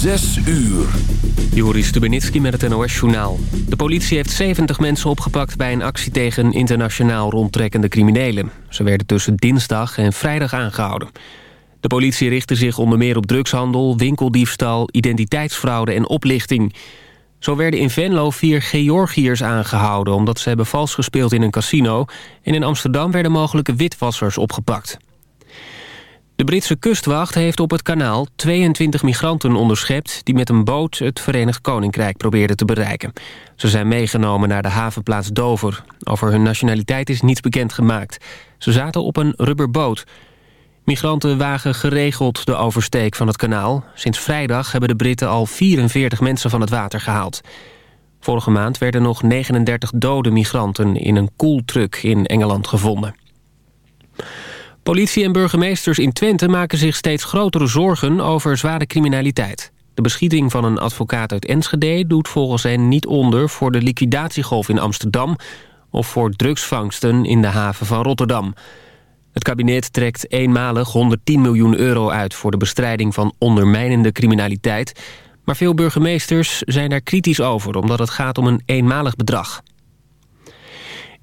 Zes uur. Joris Stubenitski met het NOS-journaal. De politie heeft 70 mensen opgepakt bij een actie tegen internationaal rondtrekkende criminelen. Ze werden tussen dinsdag en vrijdag aangehouden. De politie richtte zich onder meer op drugshandel, winkeldiefstal, identiteitsfraude en oplichting. Zo werden in Venlo vier Georgiërs aangehouden omdat ze hebben vals gespeeld in een casino. En in Amsterdam werden mogelijke witwassers opgepakt. De Britse kustwacht heeft op het kanaal 22 migranten onderschept... die met een boot het Verenigd Koninkrijk probeerden te bereiken. Ze zijn meegenomen naar de havenplaats Dover. Over hun nationaliteit is niets bekend gemaakt. Ze zaten op een rubberboot. Migranten wagen geregeld de oversteek van het kanaal. Sinds vrijdag hebben de Britten al 44 mensen van het water gehaald. Vorige maand werden nog 39 dode migranten in een koeltruck in Engeland gevonden. Politie en burgemeesters in Twente maken zich steeds grotere zorgen over zware criminaliteit. De beschieting van een advocaat uit Enschede doet volgens hen niet onder voor de liquidatiegolf in Amsterdam of voor drugsvangsten in de haven van Rotterdam. Het kabinet trekt eenmalig 110 miljoen euro uit voor de bestrijding van ondermijnende criminaliteit. Maar veel burgemeesters zijn daar kritisch over omdat het gaat om een eenmalig bedrag.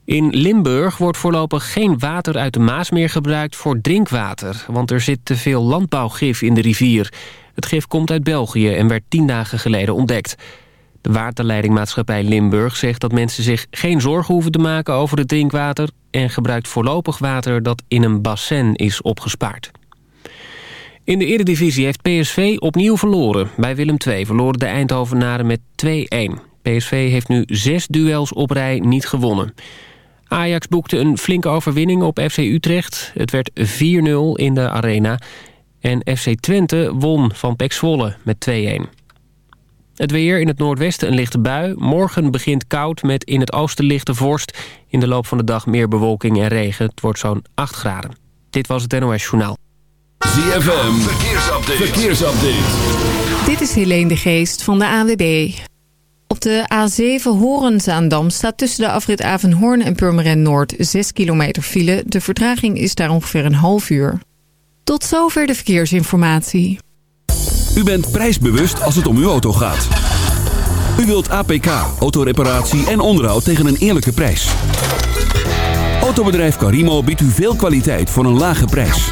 In Limburg wordt voorlopig geen water uit de Maas meer gebruikt voor drinkwater... want er zit te veel landbouwgif in de rivier. Het gif komt uit België en werd tien dagen geleden ontdekt. De waterleidingmaatschappij Limburg zegt dat mensen zich geen zorgen hoeven te maken over het drinkwater... en gebruikt voorlopig water dat in een bassin is opgespaard. In de Eredivisie heeft PSV opnieuw verloren. Bij Willem II verloren de Eindhovenaren met 2-1. PSV heeft nu zes duels op rij niet gewonnen. Ajax boekte een flinke overwinning op FC Utrecht. Het werd 4-0 in de arena. En FC Twente won van Pek Zwolle met 2-1. Het weer in het noordwesten een lichte bui. Morgen begint koud met in het oosten lichte vorst. In de loop van de dag meer bewolking en regen. Het wordt zo'n 8 graden. Dit was het NOS Journaal. ZFM, verkeersupdate. verkeersupdate. Dit is Helene de Geest van de AWB. Op de A7 Horen-Zaandam staat tussen de afrit Avenhoorn en Purmerend Noord 6 kilometer file. De vertraging is daar ongeveer een half uur. Tot zover de verkeersinformatie. U bent prijsbewust als het om uw auto gaat. U wilt APK, autoreparatie en onderhoud tegen een eerlijke prijs. Autobedrijf Carimo biedt u veel kwaliteit voor een lage prijs.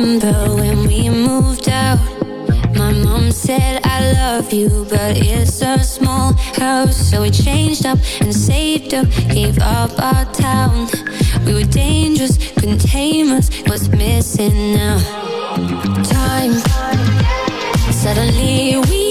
remember when we moved out. My mom said I love you But it's a small house. So we changed up and saved up Gave up our town. We were dangerous, couldn't tame us What's missing now? Time. Suddenly we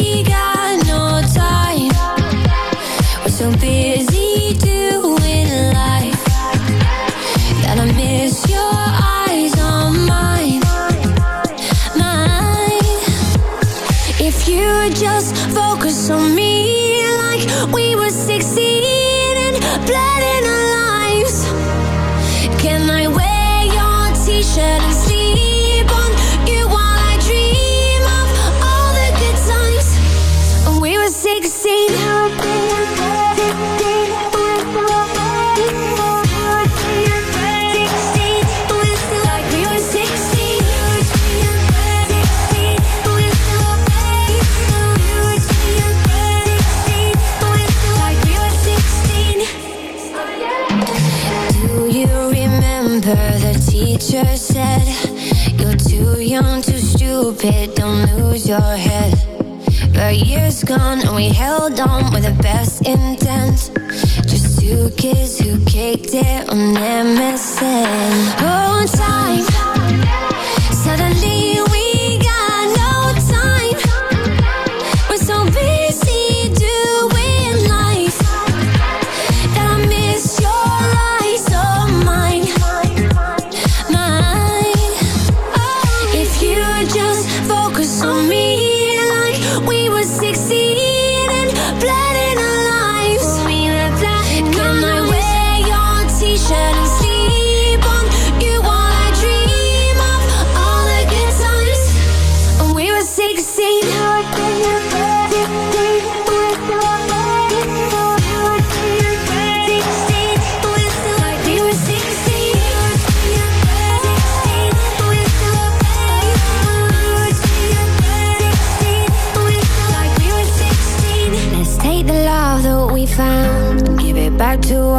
your head. But years gone and we held on with the best intent. Just two kids who kicked it on MSN Oh, time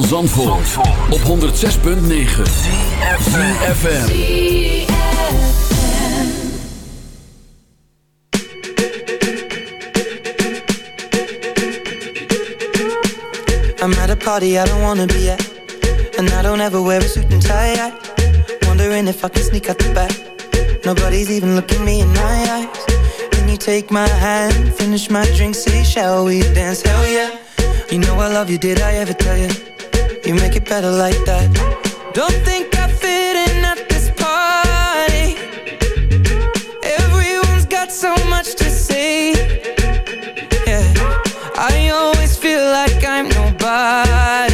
van Zandvoort, op 106.9 ZFM. I'm at a party I don't wanna be at And I don't ever wear a suit and tie I Wondering if I can sneak out the back Nobody's even looking me in my eyes Then you take my hand Finish my drink, say shall we dance? Hell yeah You know I love you, did I ever tell you? You make it better like that. Don't think I fit in at this party. Everyone's got so much to say. Yeah. I always feel like I'm nobody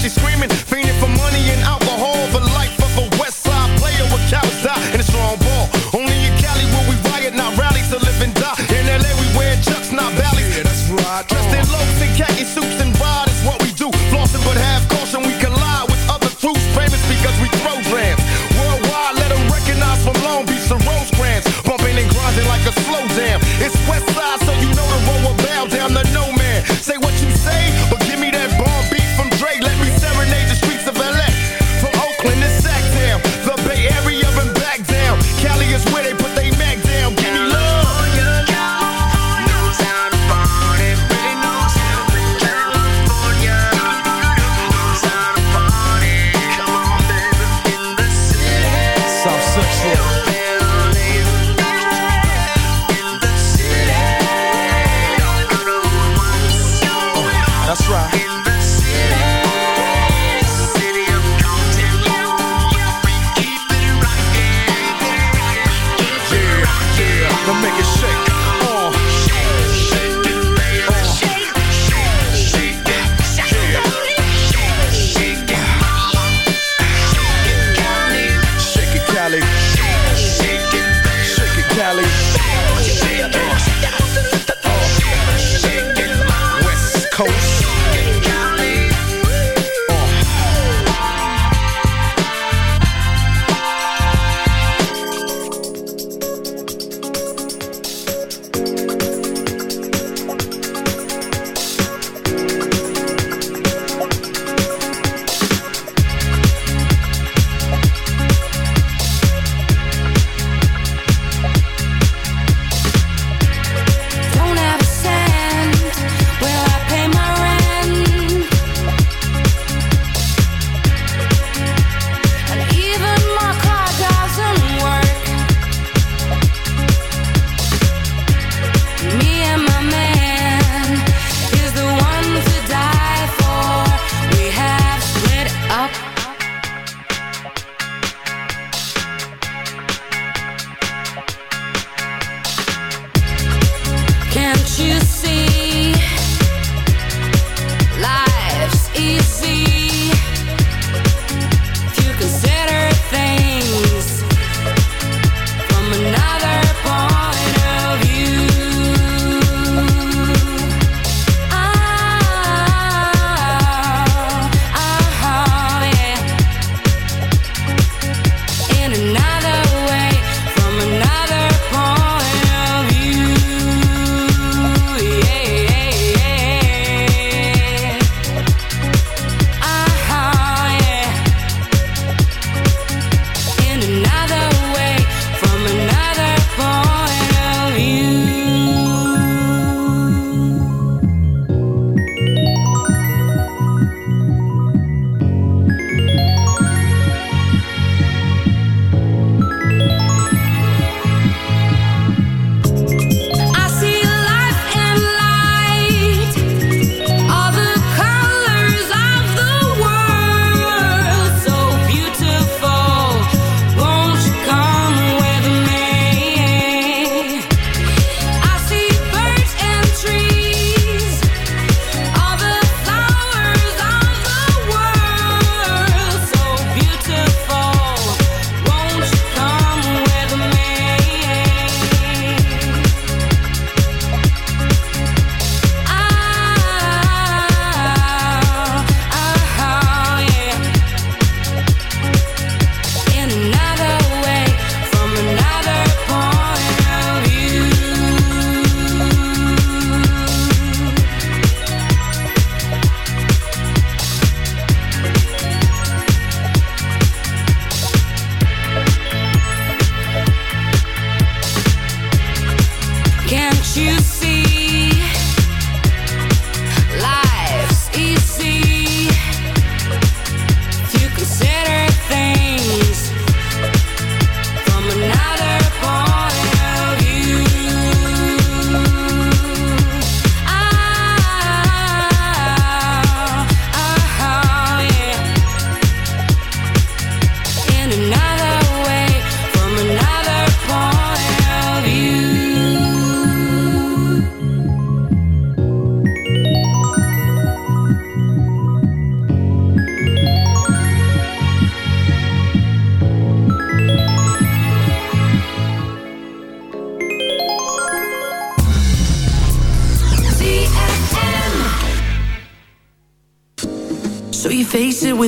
Hoochie screaming. Fiending for money and alcohol, the life of a West Side player with cowards die and a strong ball. Only in Cali will we riot, not rally to live and die. In LA we wear chucks, not Ballys. Yeah, that's right. Dressed in loafs and khaki suits and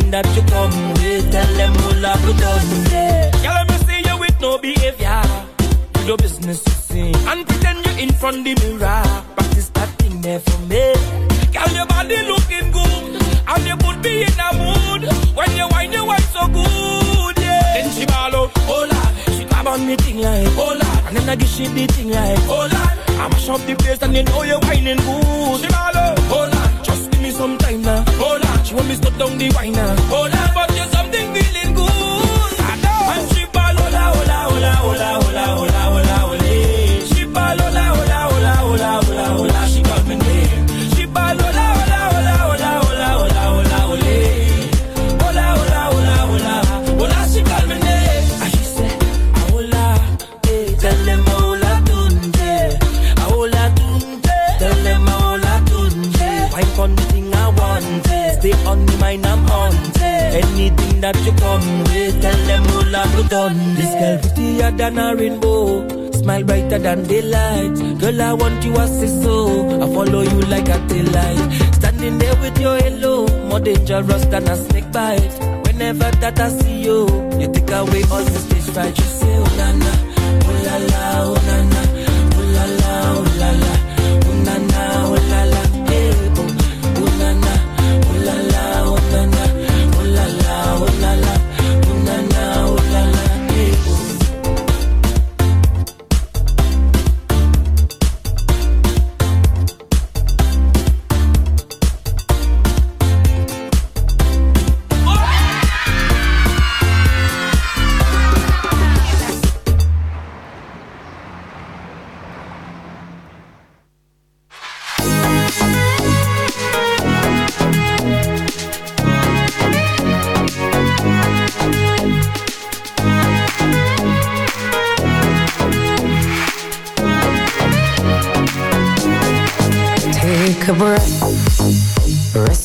Anything that you come with, tell them hola, tunje. Girl, let me see you with no behavior. Do your business to sing and pretend you're in front the mirror. Practice that thing there for me. Girl, your body looking good and you put me in a mood when you wine, you wine so good, yeah. Then she ball out, oh Lord. She grab on me thing like, oh Lord. And then I give she the thing like, oh Lord. I mash up the place and you know you're whining good. She ball out, oh Lord. Just give me some time now, oh Lord. She want me stop down the now, oh Lord. But you something feeling good. I know. And she ball, hola, hola, hola, hola, that you come with, tell them hola, done. This girl prettier than a rainbow. Smile brighter than daylight. Girl, I want you as a so. I follow you like a daylight. Standing there with your halo, more dangerous than a snake bite. Whenever that I see you, you take away all the stage fright. You say, oh na na, oh la la, oh na na,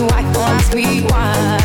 why, don't ask me why.